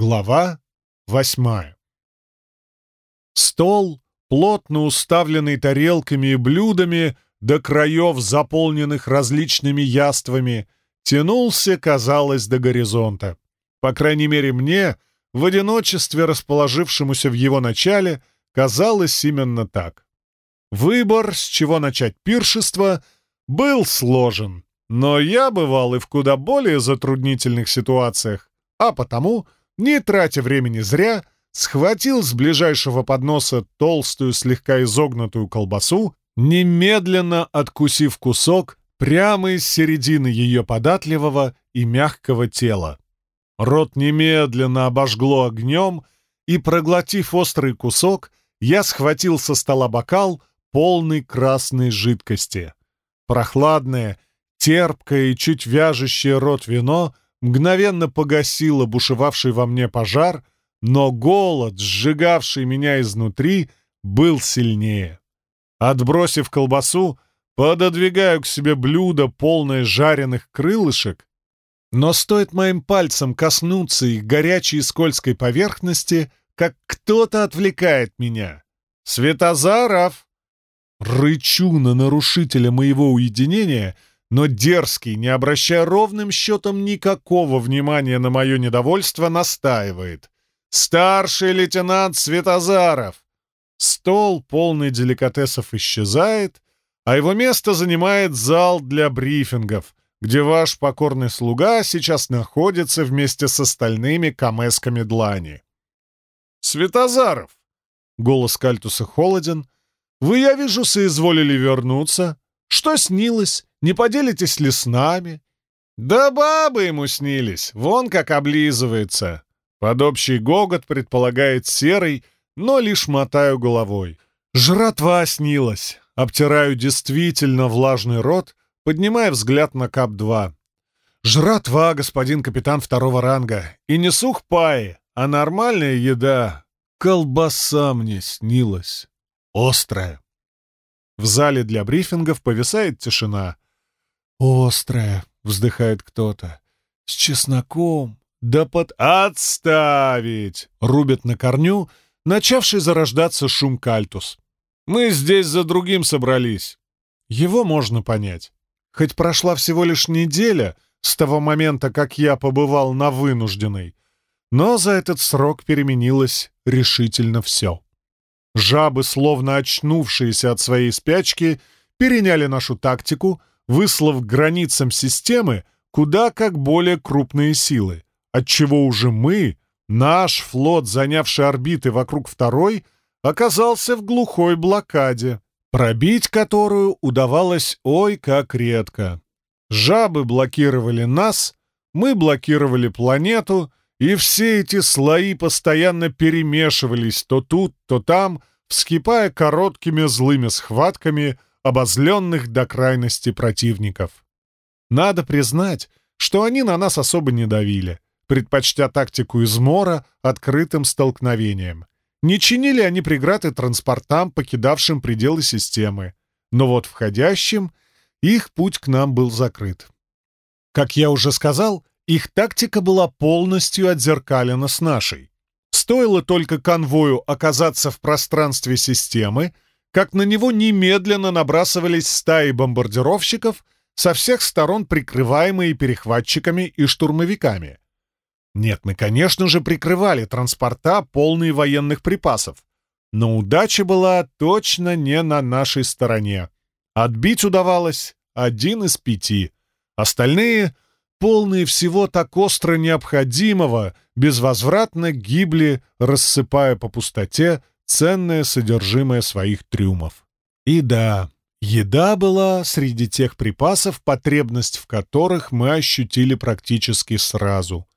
Глава восьмая Стол, плотно уставленный тарелками и блюдами, до краев, заполненных различными яствами, тянулся, казалось, до горизонта. По крайней мере, мне, в одиночестве расположившемуся в его начале, казалось именно так. Выбор, с чего начать пиршество, был сложен, но я бывал и в куда более затруднительных ситуациях, а потому — не тратя времени зря, схватил с ближайшего подноса толстую, слегка изогнутую колбасу, немедленно откусив кусок прямо из середины ее податливого и мягкого тела. Рот немедленно обожгло огнем, и, проглотив острый кусок, я схватил со стола бокал, полный красной жидкости. Прохладное, терпкое и чуть вяжущее рот вино — мгновенно погасила бушевавший во мне пожар, но голод, сжигавший меня изнутри, был сильнее. Отбросив колбасу, пододвигаю к себе блюдо, полное жареных крылышек, но стоит моим пальцам коснуться их горячей и скользкой поверхности, как кто-то отвлекает меня. «Светозаров!» Рычу на нарушителя моего уединения — но дерзкий, не обращая ровным счетом никакого внимания на мое недовольство, настаивает. «Старший лейтенант Светозаров!» Стол, полный деликатесов, исчезает, а его место занимает зал для брифингов, где ваш покорный слуга сейчас находится вместе с остальными камесками длани. «Светозаров!» — голос Кальтуса холоден. «Вы, я вижу, соизволили вернуться. Что снилось? Не поделитесь ли с нами?» «Да бабы ему снились, вон как облизывается!» Под общий гогот предполагает серый, но лишь мотаю головой. «Жратва снилась!» Обтираю действительно влажный рот, поднимая взгляд на КАП-2. «Жратва, господин капитан второго ранга, и не сухпаи, а нормальная еда. Колбаса мне снилась. Острая». В зале для брифингов повисает тишина. «Острая», — вздыхает кто-то. «С чесноком». «Да под отставить!» — рубит на корню, начавший зарождаться шум кальтус. «Мы здесь за другим собрались». Его можно понять. Хоть прошла всего лишь неделя с того момента, как я побывал на вынужденной, но за этот срок переменилось решительно все. Жабы, словно очнувшиеся от своей спячки, переняли нашу тактику, выслав границам системы куда как более крупные силы, отчего уже мы, наш флот, занявший орбиты вокруг второй, оказался в глухой блокаде, пробить которую удавалось ой как редко. Жабы блокировали нас, мы блокировали планету, и все эти слои постоянно перемешивались то тут, то там, вскипая короткими злыми схватками обозленных до крайности противников. Надо признать, что они на нас особо не давили, предпочтя тактику измора открытым столкновением. Не чинили они преграды транспортам, покидавшим пределы системы, но вот входящим их путь к нам был закрыт. Как я уже сказал, их тактика была полностью отзеркалена с нашей. Стоило только конвою оказаться в пространстве системы, как на него немедленно набрасывались стаи бомбардировщиков, со всех сторон прикрываемые перехватчиками и штурмовиками. Нет, мы, конечно же, прикрывали транспорта, полные военных припасов. Но удача была точно не на нашей стороне. Отбить удавалось один из пяти. Остальные — полные всего так остро необходимого, безвозвратно гибли, рассыпая по пустоте ценное содержимое своих трюмов. И да, еда была среди тех припасов, потребность в которых мы ощутили практически сразу.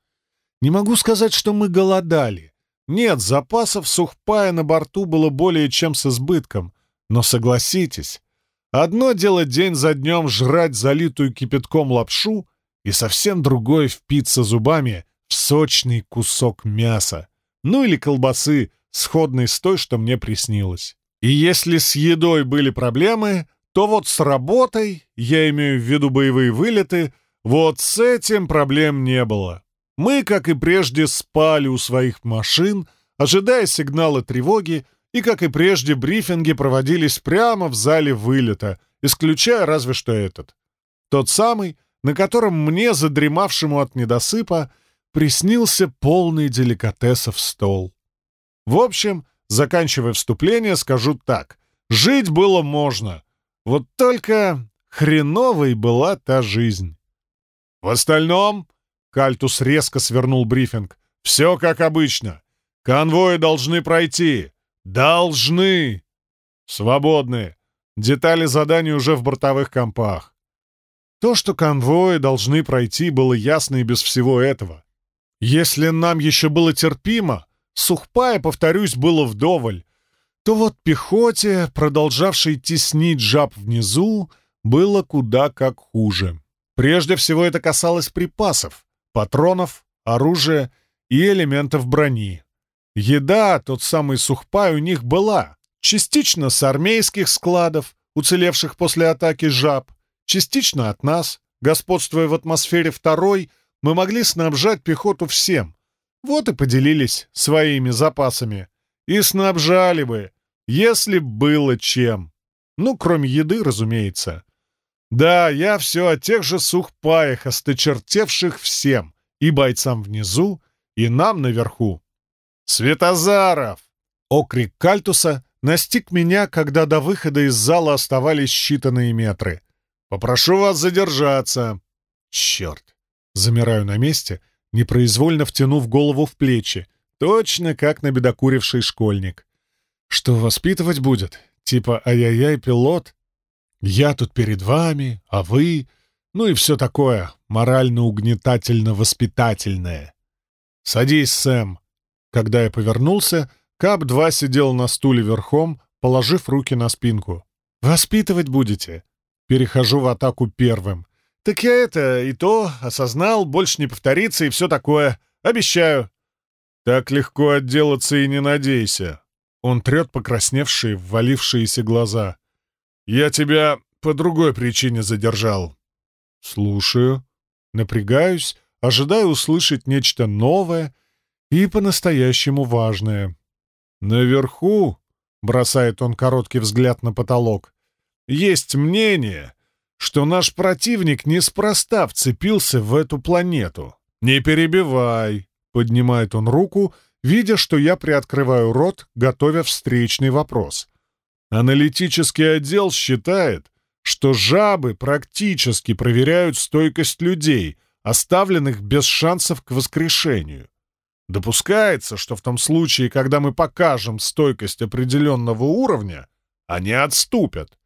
Не могу сказать, что мы голодали. Нет, запасов сухпая на борту было более чем с избытком. Но согласитесь, одно дело день за днем жрать залитую кипятком лапшу — и совсем другое впиться зубами в сочный кусок мяса, ну или колбасы, сходной с той, что мне приснилось. И если с едой были проблемы, то вот с работой, я имею в виду боевые вылеты, вот с этим проблем не было. Мы, как и прежде, спали у своих машин, ожидая сигнала тревоги, и, как и прежде, брифинги проводились прямо в зале вылета, исключая разве что этот. Тот самый, на котором мне, задремавшему от недосыпа, приснился полный деликатесов стол. В общем, заканчивая вступление, скажу так. Жить было можно. Вот только хреновой была та жизнь. В остальном, Кальтус резко свернул брифинг, все как обычно. Конвои должны пройти. Должны. Свободны. Детали заданий уже в бортовых компах. То, что конвои должны пройти, было ясно и без всего этого. Если нам еще было терпимо, сухпая, повторюсь, было вдоволь, то вот пехоте, продолжавшей теснить жаб внизу, было куда как хуже. Прежде всего это касалось припасов, патронов, оружия и элементов брони. Еда, тот самый сухпай, у них была, частично с армейских складов, уцелевших после атаки жаб, частично от нас, господствуя в атмосфере второй — мы могли снабжать пехоту всем. Вот и поделились своими запасами. И снабжали бы, если было чем. Ну, кроме еды, разумеется. Да, я все о тех же сухпаях, осточертевших всем, и бойцам внизу, и нам наверху. «Светозаров!» Окрик Кальтуса настиг меня, когда до выхода из зала оставались считанные метры. «Попрошу вас задержаться!» «Черт! Замираю на месте, непроизвольно втянув голову в плечи, точно как набедокуривший школьник. Что воспитывать будет? Типа «Ай-яй-яй, пилот»? Я тут перед вами, а вы... Ну и все такое морально-угнетательно-воспитательное. «Садись, Сэм». Когда я повернулся, Кап-2 сидел на стуле верхом, положив руки на спинку. «Воспитывать будете?» Перехожу в атаку первым. «Так я это и то осознал, больше не повторится и все такое. Обещаю». «Так легко отделаться и не надейся». Он трет покрасневшие, ввалившиеся глаза. «Я тебя по другой причине задержал». «Слушаю». Напрягаюсь, ожидаю услышать нечто новое и по-настоящему важное. «Наверху», — бросает он короткий взгляд на потолок, — «есть мнение, что наш противник неспроста вцепился в эту планету. «Не перебивай!» — поднимает он руку, видя, что я приоткрываю рот, готовя встречный вопрос. Аналитический отдел считает, что жабы практически проверяют стойкость людей, оставленных без шансов к воскрешению. Допускается, что в том случае, когда мы покажем стойкость определенного уровня, они отступят.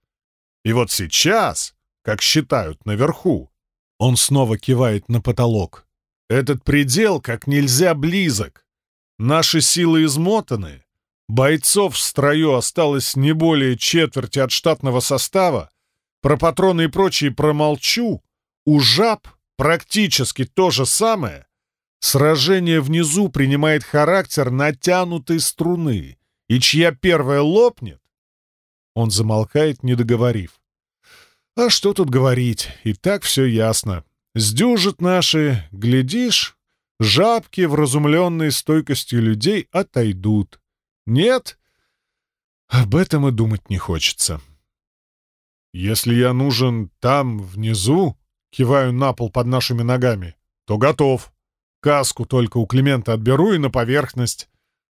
И вот сейчас как считают наверху. Он снова кивает на потолок. Этот предел как нельзя близок. Наши силы измотаны. Бойцов в строю осталось не более четверти от штатного состава. Про патроны и прочие промолчу. У жаб практически то же самое. Сражение внизу принимает характер натянутой струны, и чья первая лопнет, он замолкает, не договорив. А что тут говорить, и так все ясно. Сдюжат наши, глядишь, жабки, вразумленные стойкостью людей, отойдут. Нет, об этом и думать не хочется. Если я нужен там, внизу, киваю на пол под нашими ногами, то готов. Каску только у Климента отберу и на поверхность.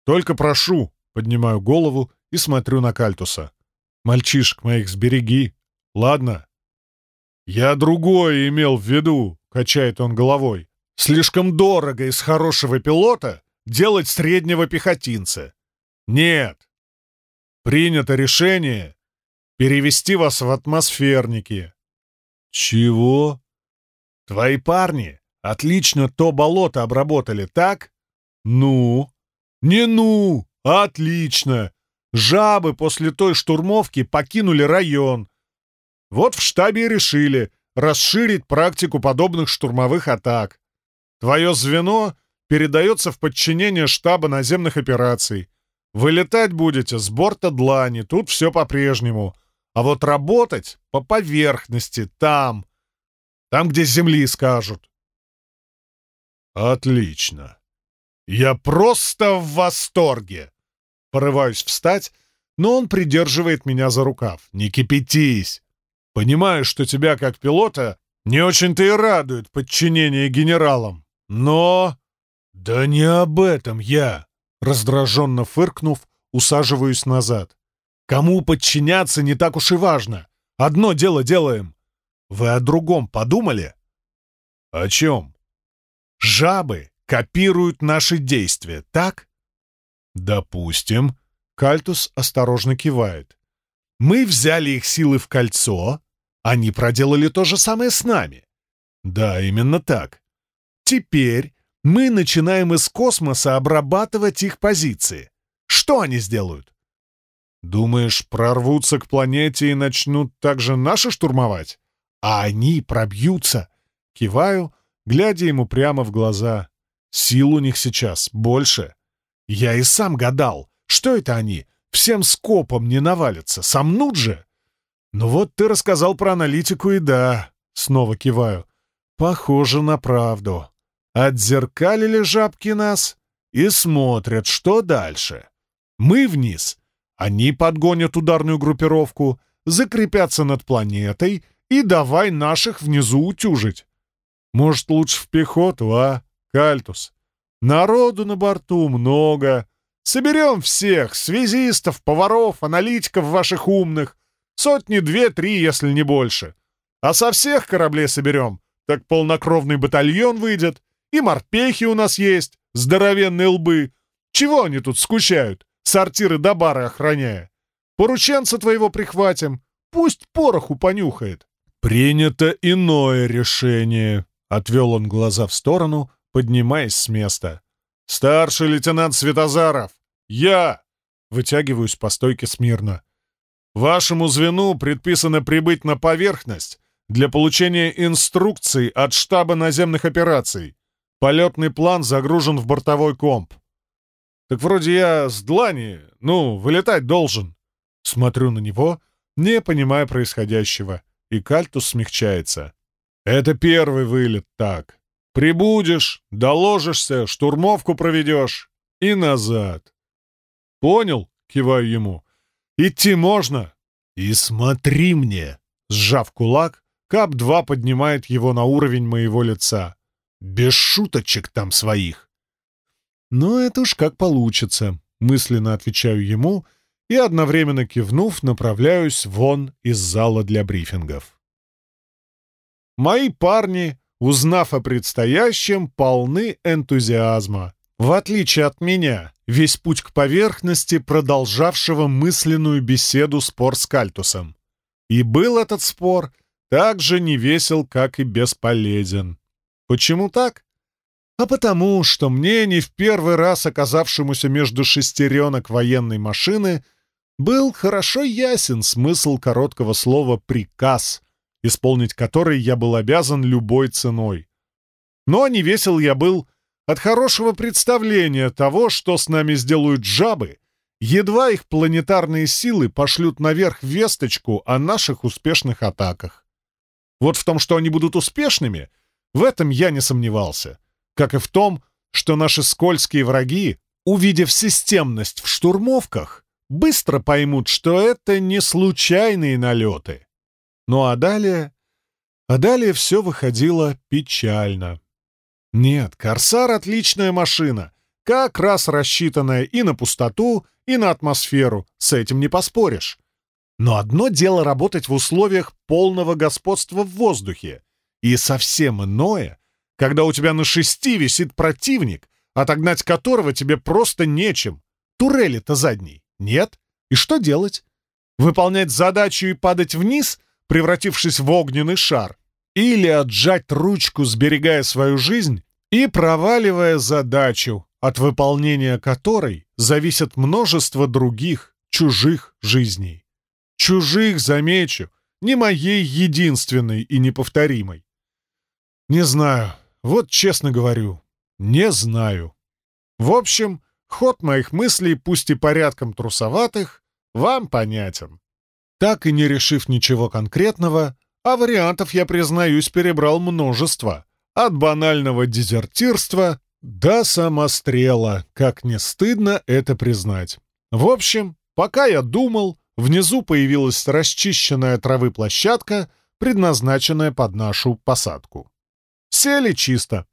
Только прошу, поднимаю голову и смотрю на Кальтуса. Мальчишек моих сбереги. Ладно? «Я другое имел в виду», — качает он головой. «Слишком дорого из хорошего пилота делать среднего пехотинца. Нет. Принято решение перевести вас в атмосферники». «Чего?» «Твои парни отлично то болото обработали, так?» «Ну?» «Не ну! Отлично! Жабы после той штурмовки покинули район, вот в штабе решили расширить практику подобных штурмовых атак. Твое звено передается в подчинение штаба наземных операций. Вылетать будете с борта Длани, тут все по-прежнему. А вот работать по поверхности, там. Там, где земли скажут. Отлично. Я просто в восторге. Порываюсь встать, но он придерживает меня за рукав. Не кипятись. Понимаю, что тебя, как пилота, не очень-то и радует подчинение генералам. Но... Да не об этом я. Раздраженно фыркнув, усаживаюсь назад. Кому подчиняться не так уж и важно. Одно дело делаем. Вы о другом подумали? О чем? Жабы копируют наши действия, так? Допустим. Кальтус осторожно кивает. Мы взяли их силы в кольцо, они проделали то же самое с нами. Да, именно так. Теперь мы начинаем из космоса обрабатывать их позиции. Что они сделают? Думаешь, прорвутся к планете и начнут также наши штурмовать? А они пробьются. Киваю, глядя ему прямо в глаза. Сил у них сейчас больше. Я и сам гадал, что это они, всем скопом не навалятся, сомнут же. Ну вот ты рассказал про аналитику, и да, снова киваю. Похоже на правду. Отзеркалили жабки нас и смотрят, что дальше. Мы вниз, они подгонят ударную группировку, закрепятся над планетой и давай наших внизу утюжить. Может, лучше в пехоту, а, Кальтус? Народу на борту много. Соберем всех, связистов, поваров, аналитиков ваших умных. Сотни две-три, если не больше. А со всех кораблей соберем, так полнокровный батальон выйдет. И морпехи у нас есть, здоровенные лбы. Чего они тут скучают, сортиры до бары охраняя? Порученца твоего прихватим, пусть пороху понюхает. «Принято иное решение», — отвел он глаза в сторону, поднимаясь с места. «Старший лейтенант Светозаров! Я!» Вытягиваюсь по стойке смирно. «Вашему звену предписано прибыть на поверхность для получения инструкций от штаба наземных операций. Полетный план загружен в бортовой комп. Так вроде я с длани, ну, вылетать должен». Смотрю на него, не понимая происходящего и Кальтус смягчается. «Это первый вылет так. Прибудешь, доложишься, штурмовку проведешь и назад». «Понял?» — киваю ему. «Идти можно?» «И смотри мне!» Сжав кулак, Кап-2 поднимает его на уровень моего лица. «Без шуточек там своих!» «Ну, это уж как получится», — мысленно отвечаю ему — и, одновременно кивнув, направляюсь вон из зала для брифингов. Мои парни, узнав о предстоящем, полны энтузиазма. В отличие от меня, весь путь к поверхности продолжавшего мысленную беседу спор с Кальтусом. И был этот спор так же невесел, как и бесполезен. Почему так? А потому, что мне, не в первый раз оказавшемуся между шестеренок военной машины, был хорошо ясен смысл короткого слова «приказ», исполнить который я был обязан любой ценой. Но не весел я был от хорошего представления того, что с нами сделают жабы, едва их планетарные силы пошлют наверх весточку о наших успешных атаках. Вот в том, что они будут успешными, в этом я не сомневался, как и в том, что наши скользкие враги, увидев системность в штурмовках, быстро поймут, что это не случайные налеты. Ну а далее... А далее все выходило печально. Нет, «Корсар» — отличная машина, как раз рассчитанная и на пустоту, и на атмосферу, с этим не поспоришь. Но одно дело работать в условиях полного господства в воздухе, и совсем иное, когда у тебя на шести висит противник, отогнать которого тебе просто нечем. Турели-то задней. Нет? И что делать? Выполнять задачу и падать вниз, превратившись в огненный шар? Или отжать ручку, сберегая свою жизнь и проваливая задачу, от выполнения которой зависит множество других, чужих жизней? Чужих, замечу, не моей единственной и неповторимой. Не знаю, вот честно говорю, не знаю. В общем, Ход моих мыслей, пусть и порядком трусоватых, вам понятен. Так и не решив ничего конкретного, а вариантов, я признаюсь, перебрал множество, от банального дезертирства до самострела, как не стыдно это признать. В общем, пока я думал, внизу появилась расчищенная травы площадка, предназначенная под нашу посадку. Сели чисто.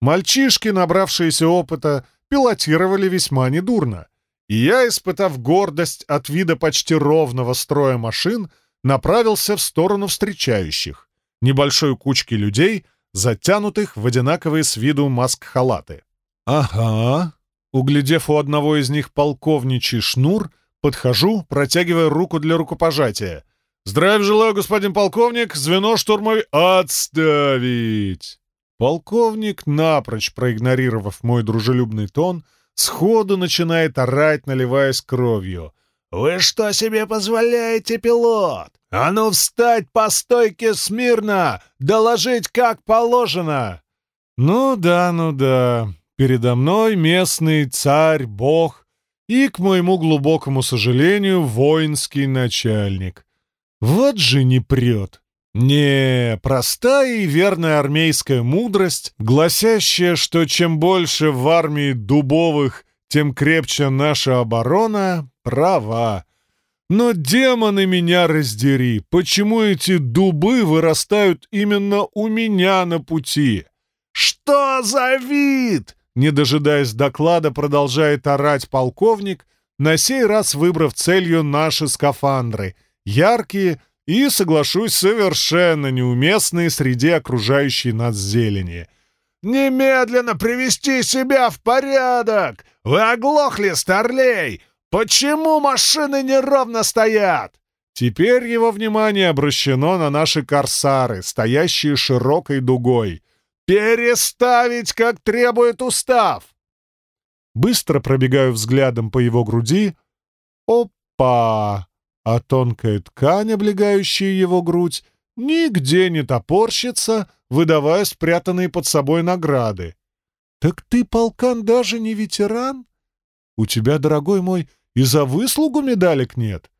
Мальчишки, набравшиеся опыта, пилотировали весьма недурно. И я, испытав гордость от вида почти ровного строя машин, направился в сторону встречающих, небольшой кучки людей, затянутых в одинаковые с виду маск-халаты. «Ага». Углядев у одного из них полковничий шнур, подхожу, протягивая руку для рукопожатия. «Здравия желаю, господин полковник! Звено штурмовой отставить!» Полковник, напрочь проигнорировав мой дружелюбный тон, сходу начинает орать, наливаясь кровью. «Вы что себе позволяете, пилот? А ну встать по стойке смирно! Доложить как положено!» «Ну да, ну да. Передо мной местный царь, бог и, к моему глубокому сожалению, воинский начальник. Вот же не прет!» Не, простая и верная армейская мудрость, гласящая, что чем больше в армии дубовых, тем крепче наша оборона, права. Но демоны меня раздери, почему эти дубы вырастают именно у меня на пути? Что за вид? Не дожидаясь доклада, продолжает орать полковник, на сей раз выбрав целью наши скафандры, яркие, и, соглашусь, совершенно неуместные среди окружающей нас зелени. «Немедленно привести себя в порядок! Вы оглохли, старлей! Почему машины неровно стоят?» Теперь его внимание обращено на наши корсары, стоящие широкой дугой. «Переставить, как требует устав!» Быстро пробегаю взглядом по его груди. «Опа!» А тонкая ткань, облегающая его грудь, нигде не топорщится, выдавая спрятанные под собой награды. «Так ты, полкан, даже не ветеран? У тебя, дорогой мой, и за выслугу медалек нет.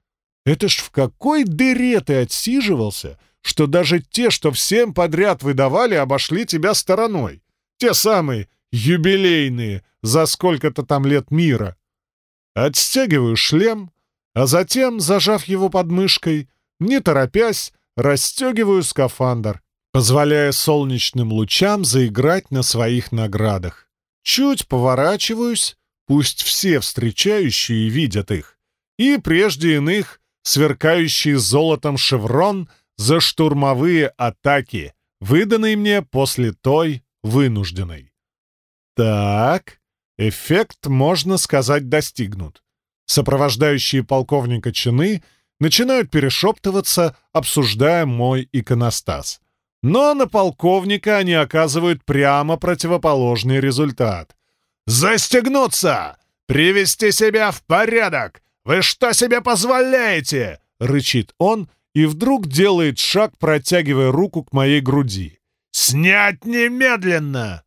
Это ж в какой дыре ты отсиживался, что даже те, что всем подряд выдавали, обошли тебя стороной. Те самые юбилейные, за сколько-то там лет мира. Отстегиваю шлем, а затем, зажав его подмышкой, не торопясь, расстегиваю скафандр, позволяя солнечным лучам заиграть на своих наградах. Чуть поворачиваюсь, пусть все встречающие видят их, и прежде иных сверкающий золотом шеврон за штурмовые атаки, выданный мне после той вынужденной. Так, эффект, можно сказать, достигнут. Сопровождающие полковника чины начинают перешептываться, обсуждая мой иконостас. Но на полковника они оказывают прямо противоположный результат. «Застегнуться! Привести себя в порядок! Вы что себе позволяете?» — рычит он и вдруг делает шаг, протягивая руку к моей груди. «Снять немедленно!»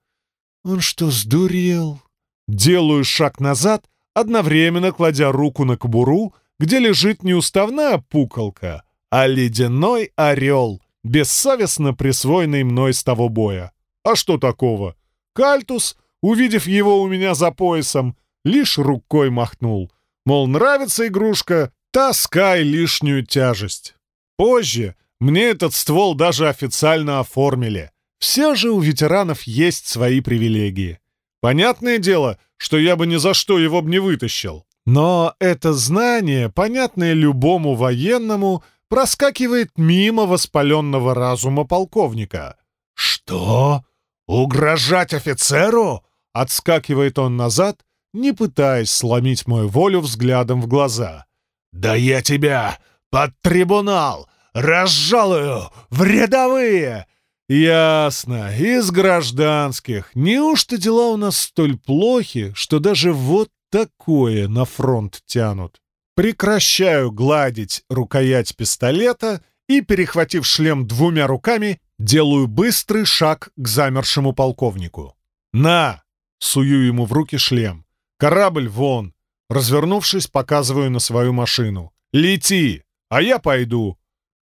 «Он что, сдурел?» Делаю шаг назад — одновременно кладя руку на кобуру, где лежит не уставная пуколка, а ледяной орел, бессовестно присвоенный мной с того боя. А что такого? Кальтус, увидев его у меня за поясом, лишь рукой махнул. Мол, нравится игрушка, таскай лишнюю тяжесть. Позже мне этот ствол даже официально оформили. Все же у ветеранов есть свои привилегии. Понятное дело, что я бы ни за что его бы не вытащил. Но это знание, понятное любому военному, проскакивает мимо воспаленного разума полковника. «Что? Угрожать офицеру?» Отскакивает он назад, не пытаясь сломить мою волю взглядом в глаза. «Да я тебя под трибунал разжалую в рядовые!» «Ясно. Из гражданских. Неужто дела у нас столь плохи, что даже вот такое на фронт тянут?» Прекращаю гладить рукоять пистолета и, перехватив шлем двумя руками, делаю быстрый шаг к замершему полковнику. «На!» — сую ему в руки шлем. «Корабль вон!» Развернувшись, показываю на свою машину. «Лети! А я пойду!»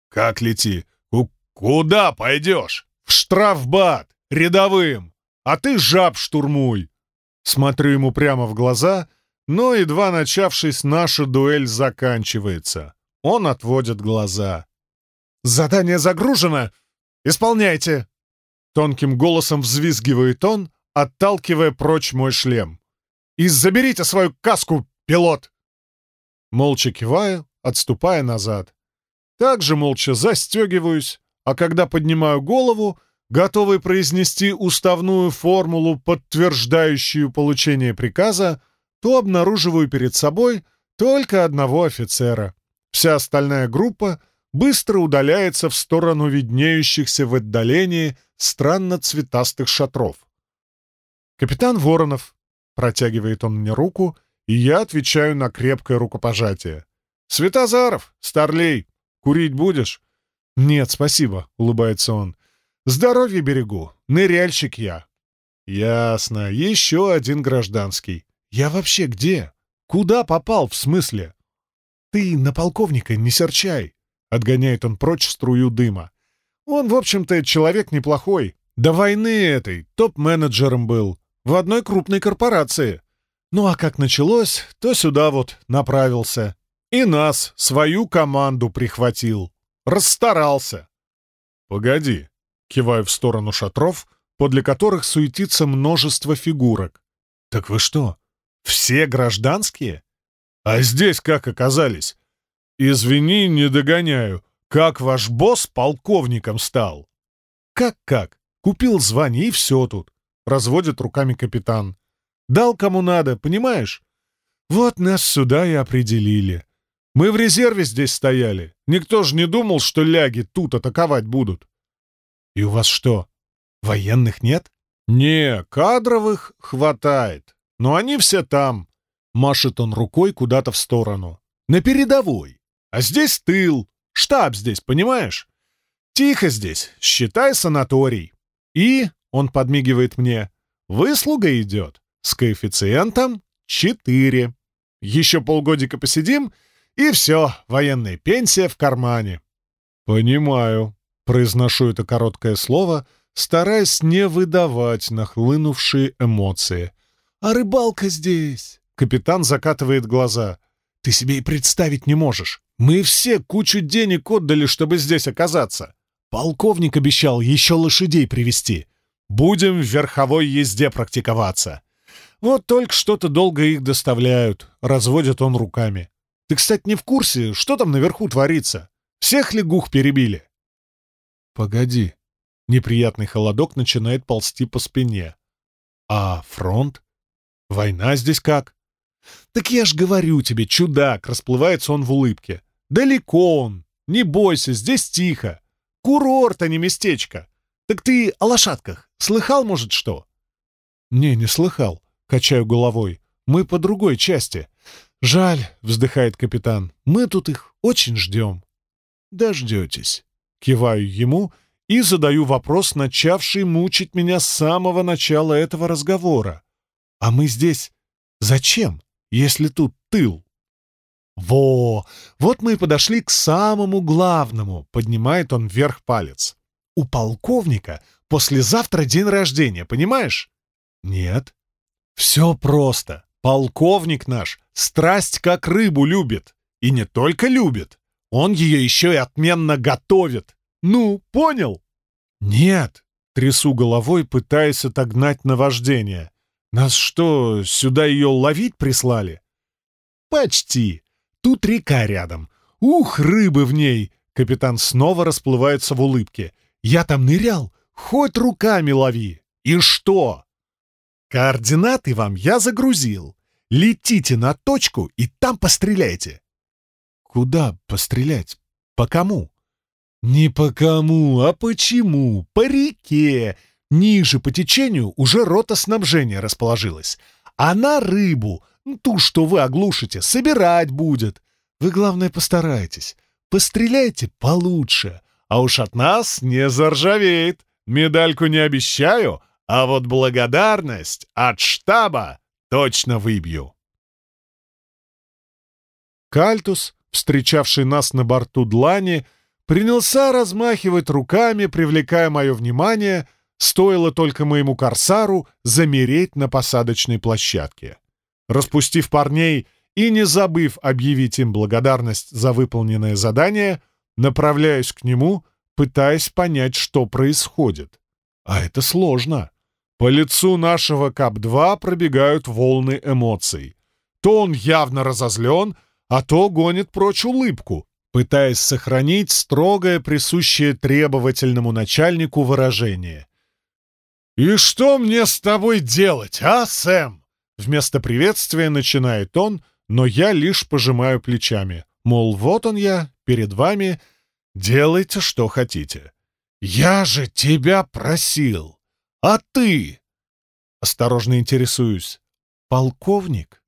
«Как лети? «Куда пойдешь?» «В штрафбат! рядовым, а ты жаб штурмуй!» Смотрю ему прямо в глаза, но, едва начавшись, наша дуэль заканчивается. Он отводит глаза. «Задание загружено! Исполняйте!» Тонким голосом взвизгивает он, отталкивая прочь мой шлем. «И заберите свою каску, пилот!» Молча киваю, отступая назад. Также молча застегиваюсь, а когда поднимаю голову, готовый произнести уставную формулу, подтверждающую получение приказа, то обнаруживаю перед собой только одного офицера. Вся остальная группа быстро удаляется в сторону виднеющихся в отдалении странно цветастых шатров. «Капитан Воронов», — протягивает он мне руку, и я отвечаю на крепкое рукопожатие. «Светозаров, старлей, курить будешь?» «Нет, спасибо», — улыбается он. «Здоровье берегу, ныряльщик я». «Ясно, еще один гражданский. Я вообще где? Куда попал, в смысле?» «Ты на полковника не серчай», — отгоняет он прочь струю дыма. «Он, в общем-то, человек неплохой. До войны этой топ-менеджером был. В одной крупной корпорации. Ну а как началось, то сюда вот направился. И нас, свою команду прихватил. Расстарался. «Погоди», — киваю в сторону шатров, подле которых суетится множество фигурок. «Так вы что, все гражданские? А здесь как оказались? Извини, не догоняю. Как ваш босс полковником стал?» «Как-как? Купил звание и все тут», — разводит руками капитан. «Дал кому надо, понимаешь? Вот нас сюда и определили. Мы в резерве здесь стояли. Никто же не думал, что ляги тут атаковать будут. И у вас что, военных нет? Не, кадровых хватает. Но они все там. Машет он рукой куда-то в сторону. На передовой. А здесь тыл. Штаб здесь, понимаешь? Тихо здесь. Считай санаторий. И, он подмигивает мне, выслуга идет. С коэффициентом 4. Еще полгодика посидим — и все, военная пенсия в кармане. «Понимаю», — произношу это короткое слово, стараясь не выдавать нахлынувшие эмоции. «А рыбалка здесь!» — капитан закатывает глаза. «Ты себе и представить не можешь. Мы все кучу денег отдали, чтобы здесь оказаться. Полковник обещал еще лошадей привезти. Будем в верховой езде практиковаться. Вот только что-то долго их доставляют», — разводит он руками. Ты, кстати, не в курсе, что там наверху творится? Всех лягух перебили?» «Погоди». Неприятный холодок начинает ползти по спине. «А фронт? Война здесь как?» «Так я ж говорю тебе, чудак!» — расплывается он в улыбке. «Далеко он! Не бойся, здесь тихо! Курорт, а не местечко! Так ты о лошадках слыхал, может, что?» «Не, не слыхал», — качаю головой. «Мы по другой части. «Жаль», — вздыхает капитан, — «мы тут их очень ждем». «Дождетесь». Киваю ему и задаю вопрос, начавший мучить меня с самого начала этого разговора. «А мы здесь зачем, если тут тыл?» «Во! Вот мы и подошли к самому главному», — поднимает он вверх палец. «У полковника послезавтра день рождения, понимаешь?» «Нет». «Все просто. Полковник наш страсть как рыбу любит. И не только любит. Он ее еще и отменно готовит. Ну, понял? Нет. Трясу головой, пытаясь отогнать наваждение. Нас что, сюда ее ловить прислали? Почти. Тут река рядом. Ух, рыбы в ней! Капитан снова расплывается в улыбке. Я там нырял, хоть руками лови. И что? Координаты вам я загрузил. Летите на точку и там постреляйте. Куда пострелять? По кому? Не по кому, а почему? По реке. Ниже по течению уже рота снабжения расположилась. А на рыбу, ту, что вы оглушите, собирать будет. Вы, главное, постарайтесь. Постреляйте получше. А уж от нас не заржавеет. Медальку не обещаю, а вот благодарность от штаба точно выбью. Кальтус, встречавший нас на борту Длани, принялся размахивать руками, привлекая мое внимание, стоило только моему корсару замереть на посадочной площадке. Распустив парней и не забыв объявить им благодарность за выполненное задание, направляюсь к нему, пытаясь понять, что происходит. А это сложно. По лицу нашего КАП-2 пробегают волны эмоций. То он явно разозлен, а то гонит прочь улыбку, пытаясь сохранить строгое, присущее требовательному начальнику выражение. «И что мне с тобой делать, а, Сэм?» Вместо приветствия начинает он, но я лишь пожимаю плечами. Мол, вот он я, перед вами, делайте, что хотите. «Я же тебя просил! А ты?» Осторожно интересуюсь. «Полковник?»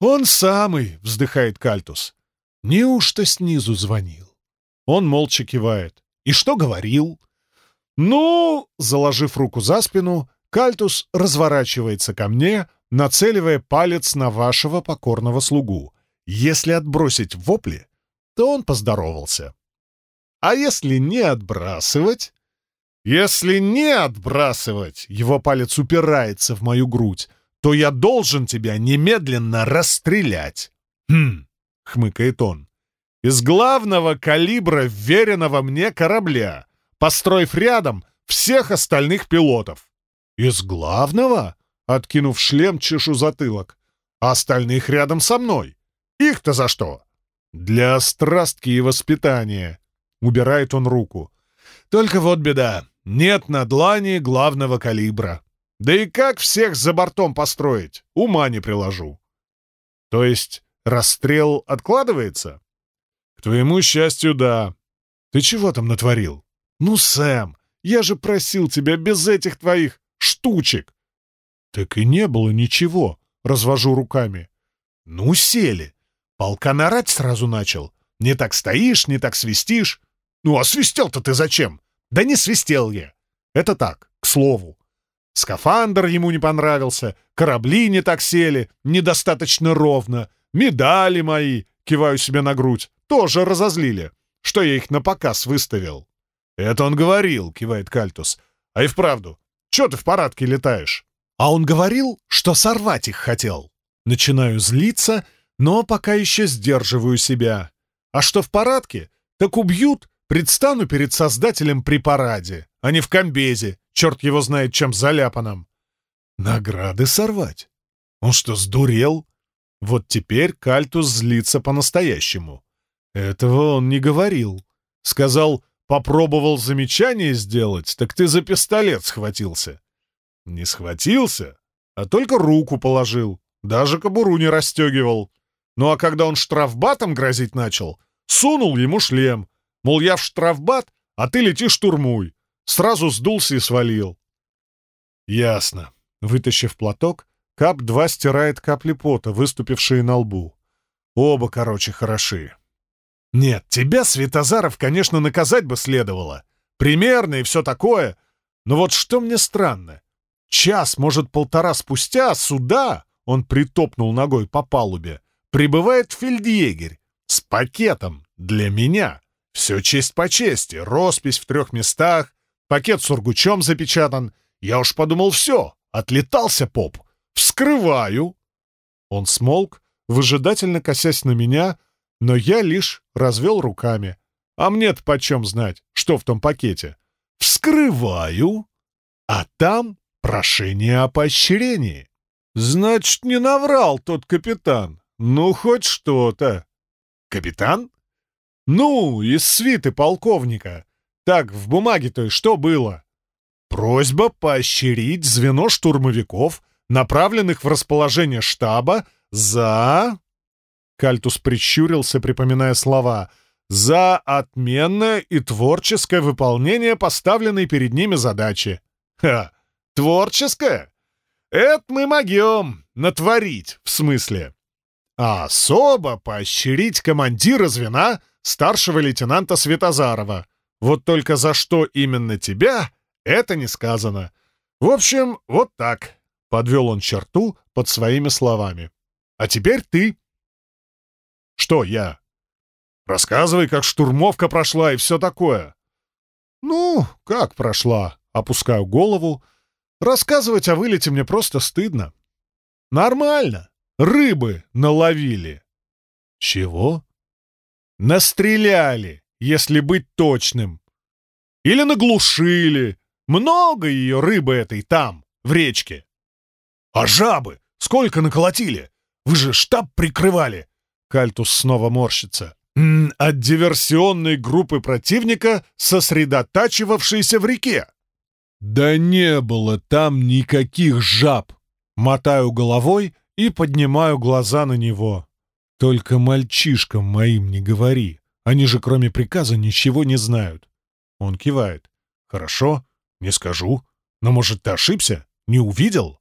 «Он самый!» — вздыхает Кальтус. «Неужто снизу звонил?» Он молча кивает. «И что говорил?» «Ну...» — заложив руку за спину, Кальтус разворачивается ко мне, нацеливая палец на вашего покорного слугу. Если отбросить вопли, то он поздоровался. А если не отбрасывать? Если не отбрасывать, его палец упирается в мою грудь, то я должен тебя немедленно расстрелять. Хм, хмыкает он. Из главного калибра веренного мне корабля, построив рядом всех остальных пилотов. Из главного? Откинув шлем, чешу затылок. А остальных рядом со мной. Их-то за что? Для страстки и воспитания. Убирает он руку. Только вот беда. Нет на длани главного калибра. Да и как всех за бортом построить? Ума не приложу. То есть расстрел откладывается? К твоему счастью, да. Ты чего там натворил? Ну, Сэм, я же просил тебя без этих твоих штучек. Так и не было ничего, развожу руками. Ну, сели. Полка нарать сразу начал. Не так стоишь, не так свистишь. «Ну а свистел-то ты зачем?» «Да не свистел я. Это так, к слову. Скафандр ему не понравился, корабли не так сели, недостаточно ровно, медали мои, киваю себе на грудь, тоже разозлили, что я их на показ выставил». «Это он говорил», — кивает Кальтус. «А и вправду, чё ты в парадке летаешь?» «А он говорил, что сорвать их хотел». Начинаю злиться, но пока еще сдерживаю себя. А что в парадке, так убьют Предстану перед создателем при параде, а не в комбезе, черт его знает чем заляпанным. Награды сорвать? Он что, сдурел? Вот теперь Кальтус злится по-настоящему. Этого он не говорил. Сказал, попробовал замечание сделать, так ты за пистолет схватился. Не схватился, а только руку положил, даже кобуру не расстегивал. Ну а когда он штрафбатом грозить начал, сунул ему шлем, Мол, я в штрафбат, а ты лети штурмуй. Сразу сдулся и свалил. Ясно. Вытащив платок, Кап-2 стирает капли пота, выступившие на лбу. Оба, короче, хороши. Нет, тебя, Светозаров, конечно, наказать бы следовало. Примерно и все такое. Но вот что мне странно. Час, может, полтора спустя, сюда, он притопнул ногой по палубе, прибывает фельдъегерь с пакетом для меня. Все честь по чести, роспись в трех местах, пакет с ургучом запечатан. Я уж подумал, все, отлетался поп. Вскрываю. Он смолк, выжидательно косясь на меня, но я лишь развел руками. А мне-то почем знать, что в том пакете? Вскрываю, а там прошение о поощрении. Значит, не наврал тот капитан. Ну, хоть что-то. Капитан? «Ну, из свиты полковника. Так, в бумаге-то что было?» «Просьба поощрить звено штурмовиков, направленных в расположение штаба, за...» Кальтус прищурился, припоминая слова «за отменное и творческое выполнение поставленной перед ними задачи». «Ха! Творческое? Это мы могем натворить, в смысле. А особо поощрить командира звена — старшего лейтенанта Светозарова. Вот только за что именно тебя, это не сказано. В общем, вот так. Подвел он черту под своими словами. А теперь ты. Что я? Рассказывай, как штурмовка прошла и все такое. Ну, как прошла? опускаю голову. Рассказывать о вылете мне просто стыдно. Нормально. Рыбы наловили. Чего? Настреляли, если быть точным. Или наглушили. Много ее рыбы этой там, в речке. А жабы? Сколько наколотили? Вы же штаб прикрывали. Кальтус снова морщится. от диверсионной группы противника, сосредотачивавшейся в реке. Да не было там никаких жаб. Мотаю головой и поднимаю глаза на него. Только мальчишкам моим не говори. Они же кроме приказа ничего не знают. Он кивает. Хорошо, не скажу. Но, может, ты ошибся? Не увидел?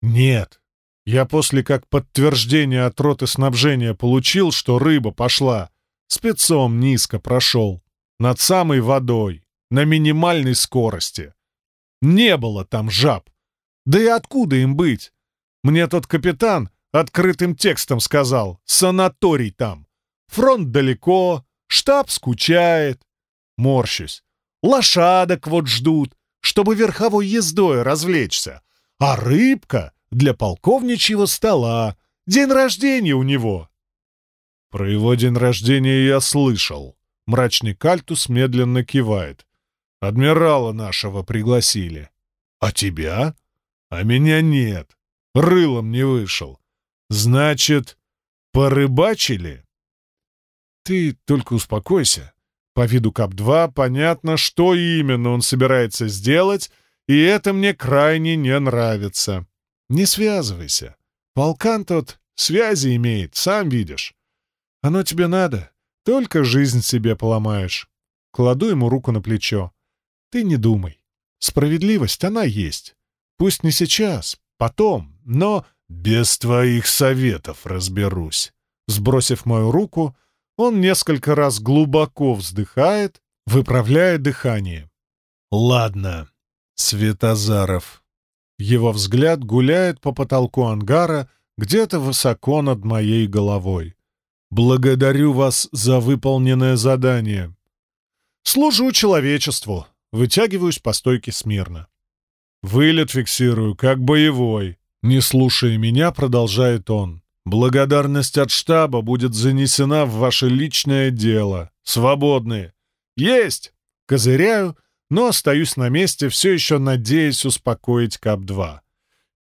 Нет. Я после как подтверждение от роты снабжения получил, что рыба пошла. Спецом низко прошел. Над самой водой. На минимальной скорости. Не было там жаб. Да и откуда им быть? Мне тот капитан открытым текстом сказал. Санаторий там. Фронт далеко, штаб скучает. Морщусь. Лошадок вот ждут, чтобы верховой ездой развлечься. А рыбка для полковничьего стола. День рождения у него. Про его день рождения я слышал. Мрачный кальтус медленно кивает. Адмирала нашего пригласили. А тебя? А меня нет. Рылом не вышел. Значит, порыбачили? Ты только успокойся. По виду КАП-2 понятно, что именно он собирается сделать, и это мне крайне не нравится. Не связывайся. Полкан тот связи имеет, сам видишь. Оно тебе надо, только жизнь себе поломаешь. Кладу ему руку на плечо. Ты не думай. Справедливость, она есть. Пусть не сейчас, потом, но без твоих советов разберусь. Сбросив мою руку, он несколько раз глубоко вздыхает, выправляя дыхание. «Ладно, Светозаров». Его взгляд гуляет по потолку ангара где-то высоко над моей головой. «Благодарю вас за выполненное задание. Служу человечеству». Вытягиваюсь по стойке смирно. Вылет фиксирую, как боевой. Не слушая меня, продолжает он. Благодарность от штаба будет занесена в ваше личное дело. Свободные. Есть! Козыряю, но остаюсь на месте, все еще надеясь успокоить КАП-2.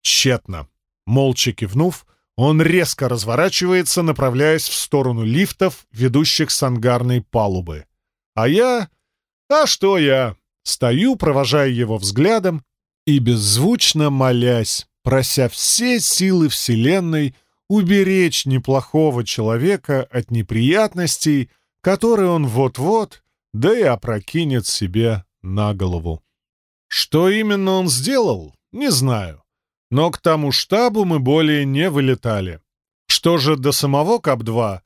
Тщетно. Молча кивнув, он резко разворачивается, направляясь в сторону лифтов, ведущих с ангарной палубы. А я... А что я? Стою, провожая его взглядом и беззвучно молясь, прося все силы Вселенной — уберечь неплохого человека от неприятностей, которые он вот-вот, да и опрокинет себе на голову. Что именно он сделал, не знаю. Но к тому штабу мы более не вылетали. Что же до самого КАП-2,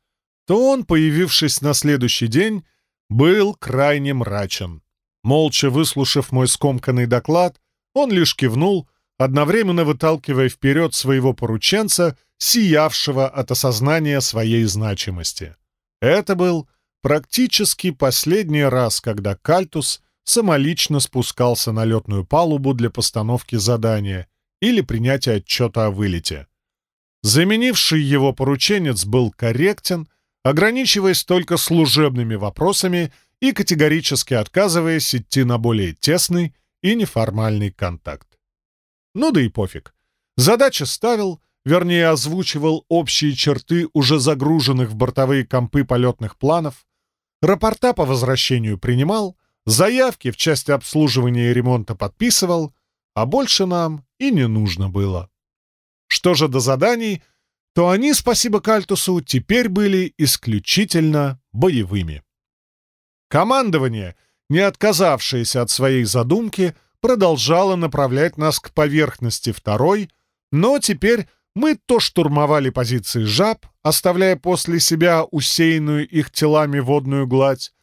то он, появившись на следующий день, был крайне мрачен. Молча выслушав мой скомканный доклад, он лишь кивнул, одновременно выталкивая вперед своего порученца сиявшего от осознания своей значимости. Это был практически последний раз, когда Кальтус самолично спускался на летную палубу для постановки задания или принятия отчета о вылете. Заменивший его порученец был корректен, ограничиваясь только служебными вопросами и категорически отказываясь идти на более тесный и неформальный контакт. Ну да и пофиг. Задача ставил, вернее озвучивал общие черты уже загруженных в бортовые компы полетных планов, рапорта по возвращению принимал, заявки в части обслуживания и ремонта подписывал, а больше нам и не нужно было. Что же до заданий, то они, спасибо Кальтусу, теперь были исключительно боевыми. Командование, не отказавшееся от своей задумки, продолжало направлять нас к поверхности второй, но теперь мы то штурмовали позиции жаб, оставляя после себя усеянную их телами водную гладь,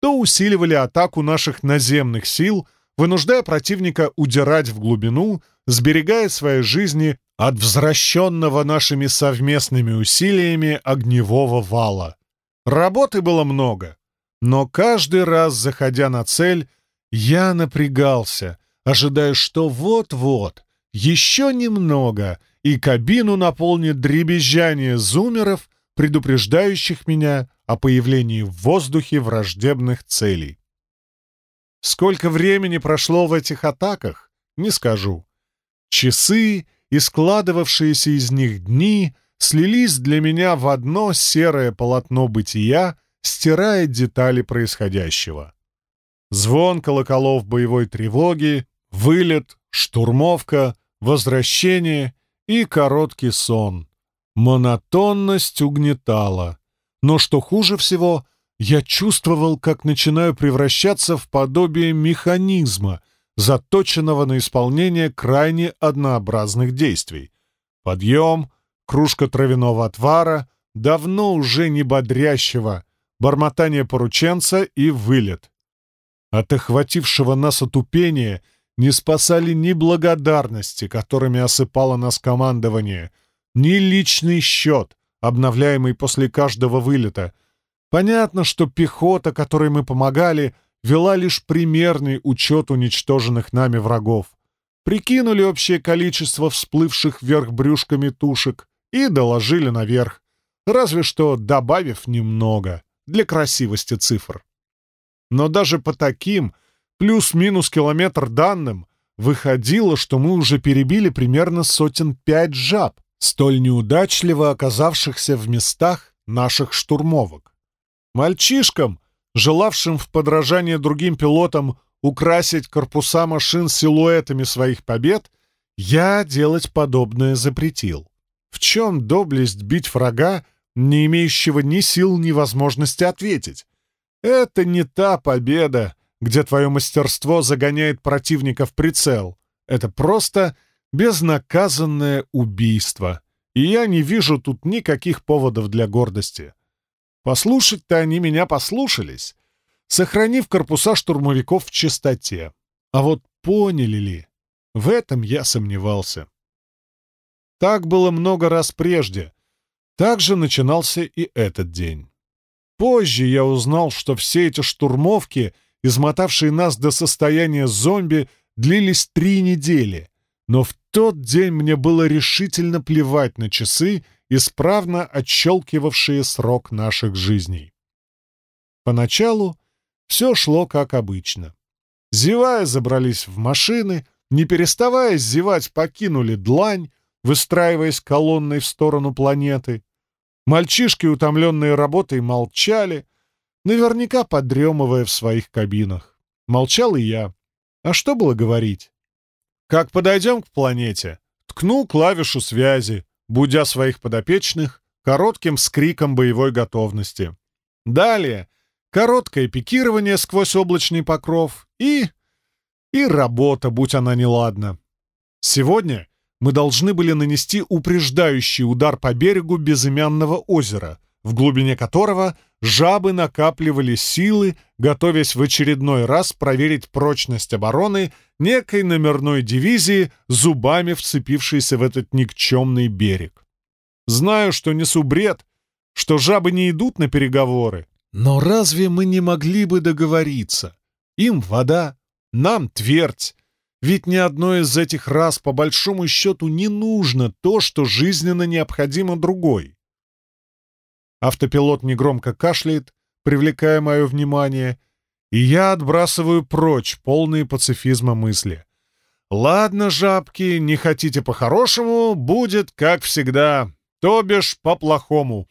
то усиливали атаку наших наземных сил, вынуждая противника удирать в глубину, сберегая свои жизни от возвращенного нашими совместными усилиями огневого вала. Работы было много, но каждый раз, заходя на цель, я напрягался, ожидая, что вот-вот, еще немного, и кабину наполнит дребезжание зумеров, предупреждающих меня о появлении в воздухе враждебных целей. Сколько времени прошло в этих атаках, не скажу. Часы и складывавшиеся из них дни слились для меня в одно серое полотно бытия, стирая детали происходящего. Звон колоколов боевой тревоги, вылет, штурмовка, возвращение и короткий сон. Монотонность угнетала. Но что хуже всего, я чувствовал, как начинаю превращаться в подобие механизма, заточенного на исполнение крайне однообразных действий. Подъем, кружка травяного отвара, давно уже не бодрящего, бормотание порученца и вылет. От охватившего нас отупения не спасали ни благодарности, которыми осыпало нас командование, ни личный счет, обновляемый после каждого вылета — Понятно, что пехота, которой мы помогали, вела лишь примерный учет уничтоженных нами врагов. Прикинули общее количество всплывших вверх брюшками тушек и доложили наверх, разве что добавив немного для красивости цифр. Но даже по таким плюс-минус километр данным выходило, что мы уже перебили примерно сотен пять жаб, столь неудачливо оказавшихся в местах наших штурмовок. Мальчишкам, желавшим в подражание другим пилотам украсить корпуса машин силуэтами своих побед, я делать подобное запретил. В чем доблесть бить врага, не имеющего ни сил, ни возможности ответить? Это не та победа, где твое мастерство загоняет противника в прицел. Это просто безнаказанное убийство. И я не вижу тут никаких поводов для гордости. Послушать-то они меня послушались, сохранив корпуса штурмовиков в чистоте. А вот поняли ли? В этом я сомневался. Так было много раз прежде. Так же начинался и этот день. Позже я узнал, что все эти штурмовки, измотавшие нас до состояния зомби, длились три недели. Но в тот день мне было решительно плевать на часы исправно отщелкивавшие срок наших жизней. Поначалу все шло как обычно. Зевая, забрались в машины, не переставая зевать, покинули длань, выстраиваясь колонной в сторону планеты. Мальчишки, утомленные работой, молчали, наверняка подремывая в своих кабинах. Молчал и я. А что было говорить? Как подойдем к планете, ткну клавишу связи, будя своих подопечных коротким скриком боевой готовности. Далее короткое пикирование сквозь облачный покров и... и работа, будь она неладна. Сегодня мы должны были нанести упреждающий удар по берегу безымянного озера, в глубине которого жабы накапливали силы, готовясь в очередной раз проверить прочность обороны некой номерной дивизии, зубами вцепившейся в этот никчемный берег. Знаю, что несу бред, что жабы не идут на переговоры, но разве мы не могли бы договориться? Им вода, нам твердь. Ведь ни одной из этих раз по большому счету не нужно то, что жизненно необходимо другой. Автопилот негромко кашляет, привлекая мое внимание, и я отбрасываю прочь полные пацифизма мысли. «Ладно, жабки, не хотите по-хорошему, будет как всегда, то бишь по-плохому».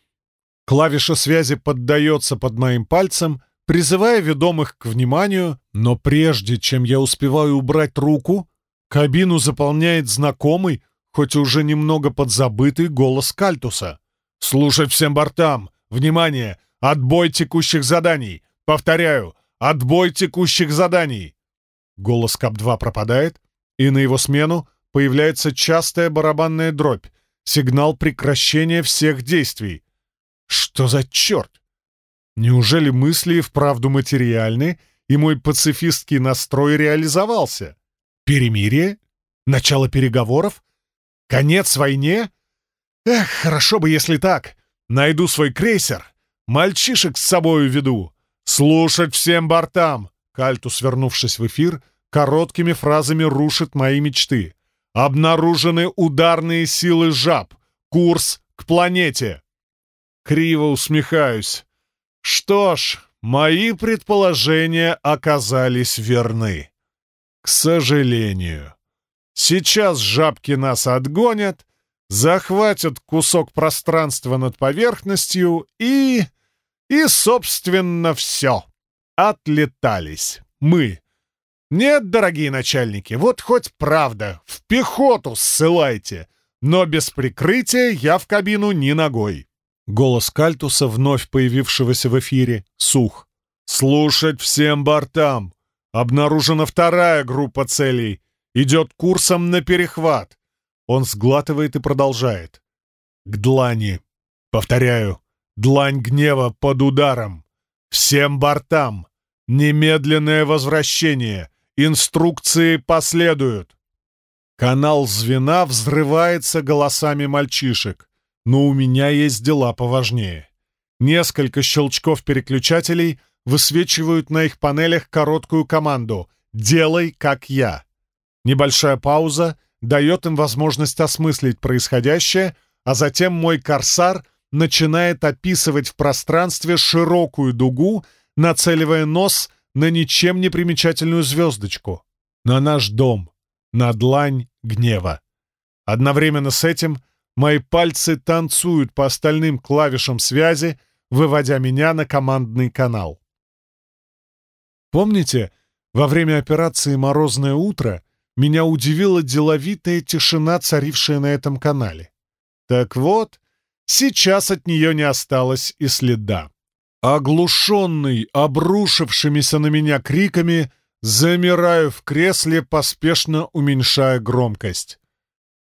Клавиша связи поддается под моим пальцем, призывая ведомых к вниманию, но прежде чем я успеваю убрать руку, кабину заполняет знакомый, хоть уже немного подзабытый голос Кальтуса. «Слушать всем бортам! Внимание! Отбой текущих заданий! Повторяю, отбой текущих заданий!» Голос КАП-2 пропадает, и на его смену появляется частая барабанная дробь, сигнал прекращения всех действий. Что за черт? Неужели мысли вправду материальны, и мой пацифистский настрой реализовался? Перемирие? Начало переговоров? Конец войне? Эх, хорошо бы, если так. Найду свой крейсер, мальчишек с собою веду. Слушать всем бортам. Кальтус, вернувшись в эфир, короткими фразами рушит мои мечты. Обнаружены ударные силы жаб. Курс к планете. Криво усмехаюсь. Что ж, мои предположения оказались верны. К сожалению. Сейчас жабки нас отгонят, захватят кусок пространства над поверхностью и... И, собственно, все. Отлетались. Мы. Нет, дорогие начальники, вот хоть правда, в пехоту ссылайте. Но без прикрытия я в кабину ни ногой. Голос Кальтуса, вновь появившегося в эфире, сух. «Слушать всем бортам! Обнаружена вторая группа целей. Идет курсом на перехват. Он сглатывает и продолжает. К длани. Повторяю, длань гнева под ударом. Всем бортам. Немедленное возвращение. Инструкции последуют. Канал звена взрывается голосами мальчишек. Но у меня есть дела поважнее. Несколько щелчков переключателей высвечивают на их панелях короткую команду «Делай, как я». Небольшая пауза — дает им возможность осмыслить происходящее, а затем мой корсар начинает описывать в пространстве широкую дугу, нацеливая нос на ничем не примечательную звездочку, на наш дом, на длань гнева. Одновременно с этим мои пальцы танцуют по остальным клавишам связи, выводя меня на командный канал. Помните, во время операции «Морозное утро» меня удивила деловитая тишина, царившая на этом канале. Так вот, сейчас от нее не осталось и следа. Оглушенный, обрушившимися на меня криками, замираю в кресле, поспешно уменьшая громкость.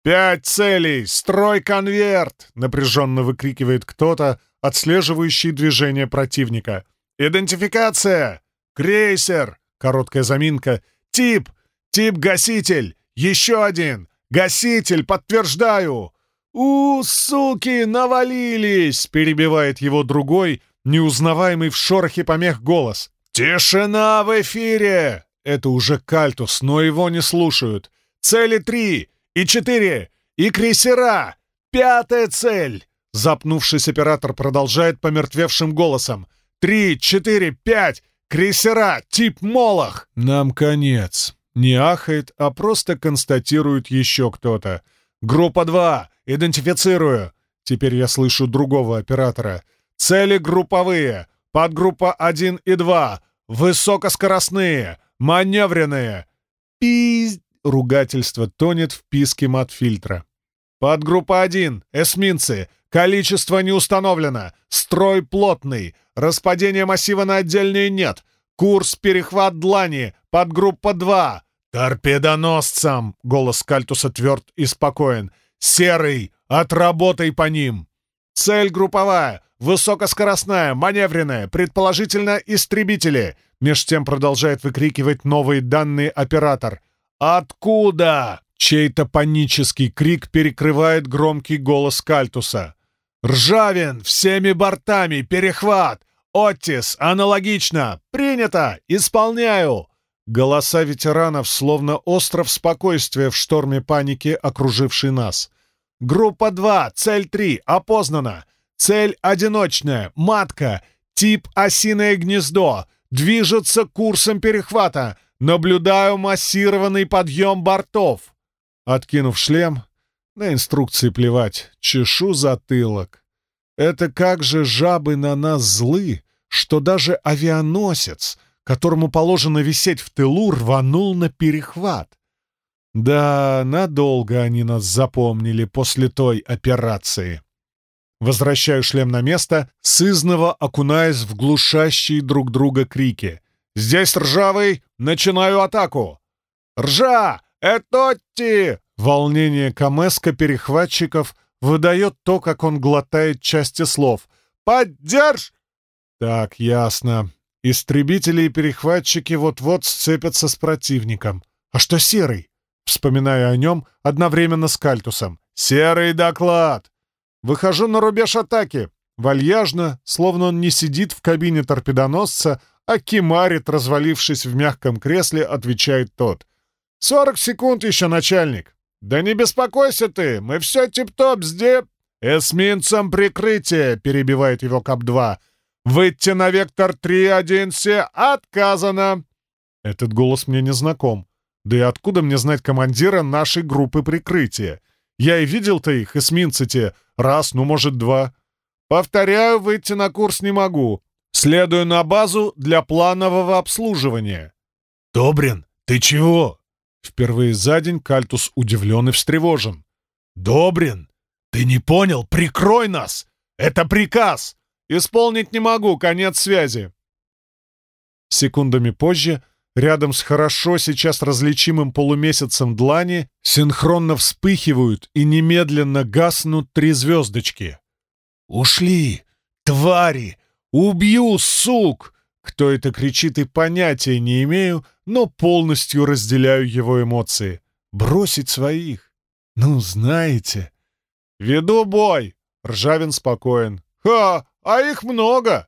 «Пять целей! Строй конверт!» — напряженно выкрикивает кто-то, отслеживающий движение противника. «Идентификация! Крейсер!» — короткая заминка. «Тип! Тип гаситель! Еще один! Гаситель, подтверждаю!» «У, суки, навалились!» — перебивает его другой, неузнаваемый в шорохе помех голос. «Тишина в эфире!» Это уже Кальтус, но его не слушают. «Цели три! И четыре! И крейсера! Пятая цель!» Запнувшись, оператор продолжает помертвевшим голосом. «Три, четыре, пять! Крейсера! Тип Молох!» «Нам конец!» Не ахает, а просто констатирует еще кто-то. «Группа 2! Идентифицирую!» Теперь я слышу другого оператора. «Цели групповые! Подгруппа 1 и 2! Высокоскоростные! Маневренные!» «Пиз...» — ругательство тонет в писке матфильтра. «Подгруппа 1! Эсминцы! Количество не установлено! Строй плотный! Распадения массива на отдельные нет! Курс перехват длани! Подгруппа 2! «Торпедоносцам!» — голос Кальтуса тверд и спокоен. «Серый! Отработай по ним!» «Цель групповая! Высокоскоростная, маневренная, предположительно, истребители!» Меж тем продолжает выкрикивать новые данные оператор. «Откуда?» Чей-то панический крик перекрывает громкий голос Кальтуса. «Ржавин! Всеми бортами! Перехват! Оттис! Аналогично! Принято! Исполняю!» Голоса ветеранов, словно остров спокойствия в шторме паники, окруживший нас. «Группа 2, цель 3, опознана. Цель одиночная, матка, тип осиное гнездо, движется курсом перехвата. Наблюдаю массированный подъем бортов». Откинув шлем, на инструкции плевать, чешу затылок. Это как же жабы на нас злы, что даже авианосец — которому положено висеть в тылу, рванул на перехват. Да, надолго они нас запомнили после той операции. Возвращаю шлем на место, сызново окунаясь в глушащие друг друга крики. «Здесь ржавый! Начинаю атаку!» «Ржа! Этотти!» Волнение Камеска перехватчиков выдает то, как он глотает части слов. «Поддерж!» «Так, ясно. Истребители и перехватчики вот-вот сцепятся с противником. А что Серый? Вспоминаю о нем одновременно с Кальтусом. «Серый доклад!» Выхожу на рубеж атаки. Вальяжно, словно он не сидит в кабине торпедоносца, А кимарит, развалившись в мягком кресле, отвечает тот. «Сорок секунд еще, начальник!» «Да не беспокойся ты, мы все тип-топ сде...» «Эсминцам прикрытие!» — перебивает его КАП-2. «Выйти на вектор 3-1-се отказано!» Этот голос мне не знаком. Да и откуда мне знать командира нашей группы прикрытия? Я и видел-то их, эсминцы те, раз, ну, может, два. Повторяю, выйти на курс не могу. Следую на базу для планового обслуживания. «Добрин, ты чего?» Впервые за день Кальтус удивлен и встревожен. «Добрин, ты не понял? Прикрой нас! Это приказ! Исполнить не могу, конец связи!» Секундами позже, рядом с хорошо сейчас различимым полумесяцем длани, синхронно вспыхивают и немедленно гаснут три звездочки. «Ушли! Твари! Убью, сук!» Кто это кричит и понятия не имею, но полностью разделяю его эмоции. Бросить своих? Ну, знаете. «Веду бой!» — Ржавин спокоен. «Ха! А их много!»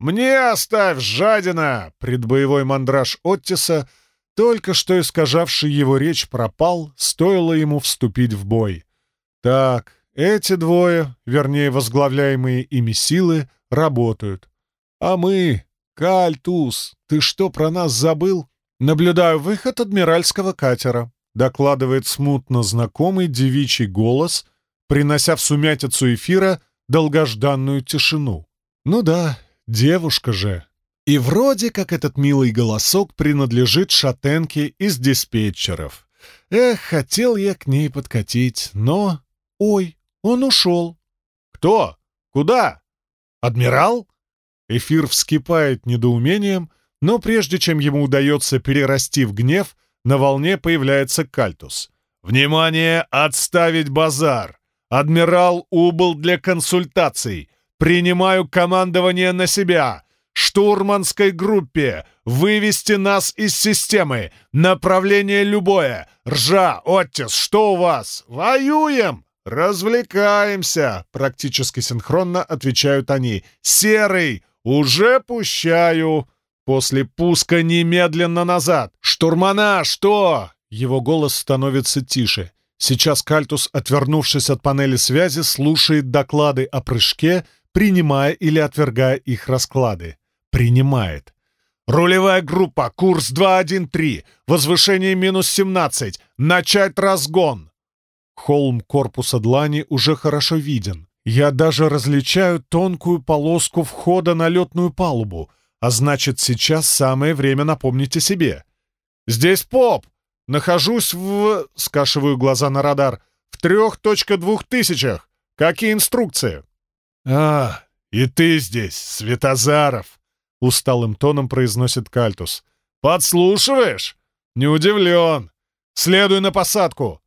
«Мне оставь, жадина!» — предбоевой мандраж Оттиса, только что искажавший его речь, пропал, стоило ему вступить в бой. Так, эти двое, вернее, возглавляемые ими силы, работают. А мы... Кальтус, ты что про нас забыл? Наблюдаю выход адмиральского катера, докладывает смутно знакомый девичий голос, принося в сумятицу эфира долгожданную тишину. Ну да, девушка же. И вроде как этот милый голосок принадлежит шатенке из диспетчеров. Эх, хотел я к ней подкатить, но... Ой, он ушел. Кто? Куда? Адмирал? Эфир вскипает недоумением, но прежде чем ему удается перерасти в гнев, на волне появляется Кальтус. «Внимание! Отставить базар! Адмирал убыл для консультаций. Принимаю командование на себя. Штурманской группе. Вывести нас из системы. Направление любое. Ржа, Оттис, что у вас? Воюем! Развлекаемся!» Практически синхронно отвечают они. «Серый! «Уже пущаю!» После пуска немедленно назад. «Штурмана, что?» Его голос становится тише. Сейчас Кальтус, отвернувшись от панели связи, слушает доклады о прыжке, принимая или отвергая их расклады. Принимает. «Рулевая группа, курс 213, возвышение минус 17, начать разгон!» Холм корпуса длани уже хорошо виден. Я даже различаю тонкую полоску входа на летную палубу, а значит, сейчас самое время напомнить о себе. «Здесь поп! Нахожусь в...» — скашиваю глаза на радар. «В трех точка двух тысячах! Какие инструкции?» «А, и ты здесь, Светозаров!» — усталым тоном произносит Кальтус. «Подслушиваешь? Не удивлен. Следуй на посадку».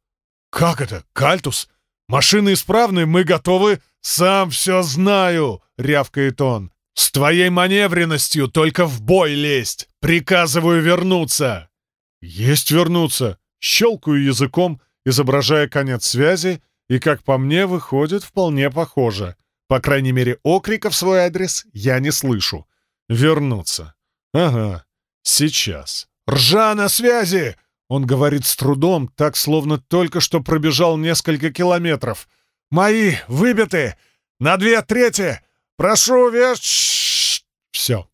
«Как это, Кальтус? Машины исправны, мы готовы...» «Сам все знаю!» — рявкает он. «С твоей маневренностью только в бой лезть! Приказываю вернуться!» «Есть вернуться!» Щелкаю языком, изображая конец связи, и, как по мне, выходит вполне похоже. По крайней мере, окрика в свой адрес я не слышу. «Вернуться!» «Ага, сейчас!» «Ржа на связи!» Он говорит с трудом, так, словно только что пробежал несколько километров. Мои выбиты! На две трети! Прошу веш...» Все.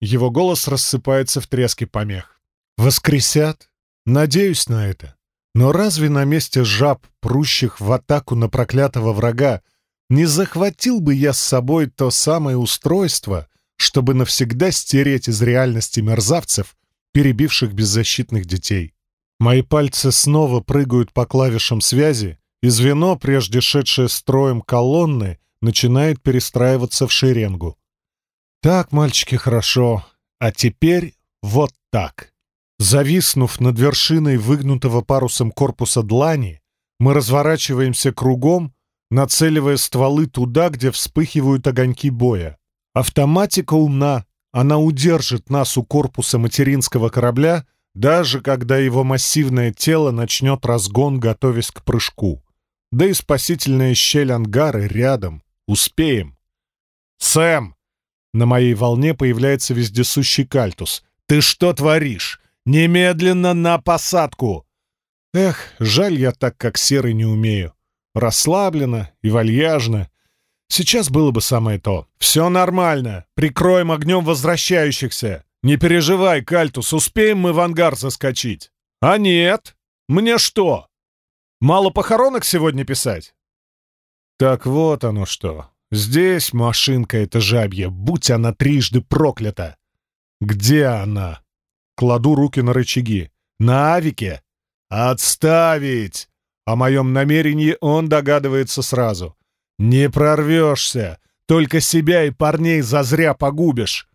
Его голос рассыпается в треске помех. «Воскресят? Надеюсь на это. Но разве на месте жаб, прущих в атаку на проклятого врага, не захватил бы я с собой то самое устройство, чтобы навсегда стереть из реальности мерзавцев, перебивших беззащитных детей? Мои пальцы снова прыгают по клавишам связи, и звено, прежде шедшее строем колонны, начинает перестраиваться в шеренгу. Так, мальчики, хорошо. А теперь вот так. Зависнув над вершиной выгнутого парусом корпуса длани, мы разворачиваемся кругом, нацеливая стволы туда, где вспыхивают огоньки боя. Автоматика умна, она удержит нас у корпуса материнского корабля, даже когда его массивное тело начнет разгон, готовясь к прыжку. Да и спасительная щель ангары рядом. Успеем. «Сэм! На моей волне появляется вездесущий кальтус. «Ты что творишь? Немедленно на посадку!» Эх, жаль я так, как серый не умею. Расслабленно и вальяжно. Сейчас было бы самое то. «Все нормально. Прикроем огнем возвращающихся. Не переживай, Кальтус, успеем мы в ангар заскочить». «А нет. Мне что? Мало похоронок сегодня писать?» «Так вот оно что. Здесь машинка эта жабья, будь она трижды проклята. Где она? Кладу руки на рычаги. На авике? Отставить! О моем намерении он догадывается сразу. Не прорвешься, только себя и парней зазря погубишь.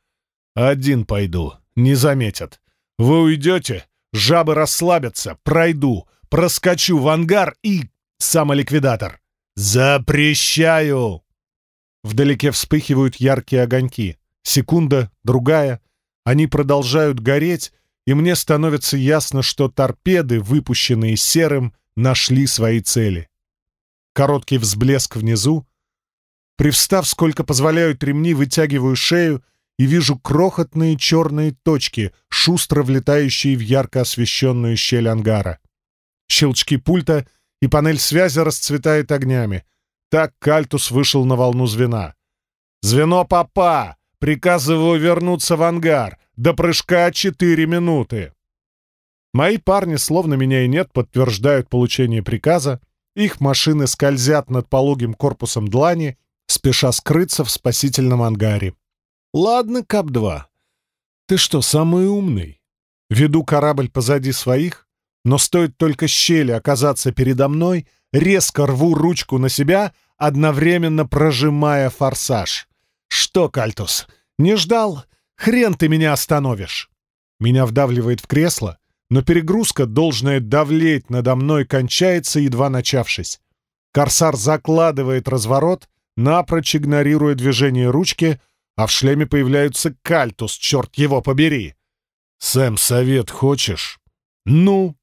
Один пойду, не заметят. Вы уйдете, жабы расслабятся, пройду, проскочу в ангар и... самоликвидатор. Запрещаю! Вдалеке вспыхивают яркие огоньки. Секунда, другая. Они продолжают гореть, и мне становится ясно, что торпеды, выпущенные серым, нашли свои цели. Короткий взблеск внизу. Привстав, сколько позволяют ремни, вытягиваю шею и вижу крохотные черные точки, шустро влетающие в ярко освещенную щель ангара. Щелчки пульта, и панель связи расцветает огнями — так Кальтус вышел на волну звена. «Звено папа! Приказываю вернуться в ангар! До прыжка четыре минуты!» Мои парни, словно меня и нет, подтверждают получение приказа. Их машины скользят над пологим корпусом длани, спеша скрыться в спасительном ангаре. «Ладно, Кап-2. Ты что, самый умный?» Веду корабль позади своих, но стоит только щели оказаться передо мной — резко рву ручку на себя, одновременно прожимая форсаж. «Что, Кальтус, не ждал? Хрен ты меня остановишь!» Меня вдавливает в кресло, но перегрузка, должная давлеть надо мной, кончается, едва начавшись. Корсар закладывает разворот, напрочь игнорируя движение ручки, а в шлеме появляется кальтус, черт его побери. «Сэм, совет хочешь?» «Ну?»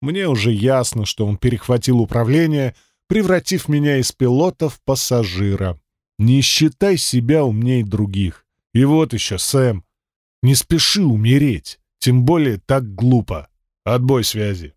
Мне уже ясно, что он перехватил управление, превратив меня из пилота в пассажира. Не считай себя умней других. И вот еще, Сэм, не спеши умереть, тем более так глупо. Отбой связи.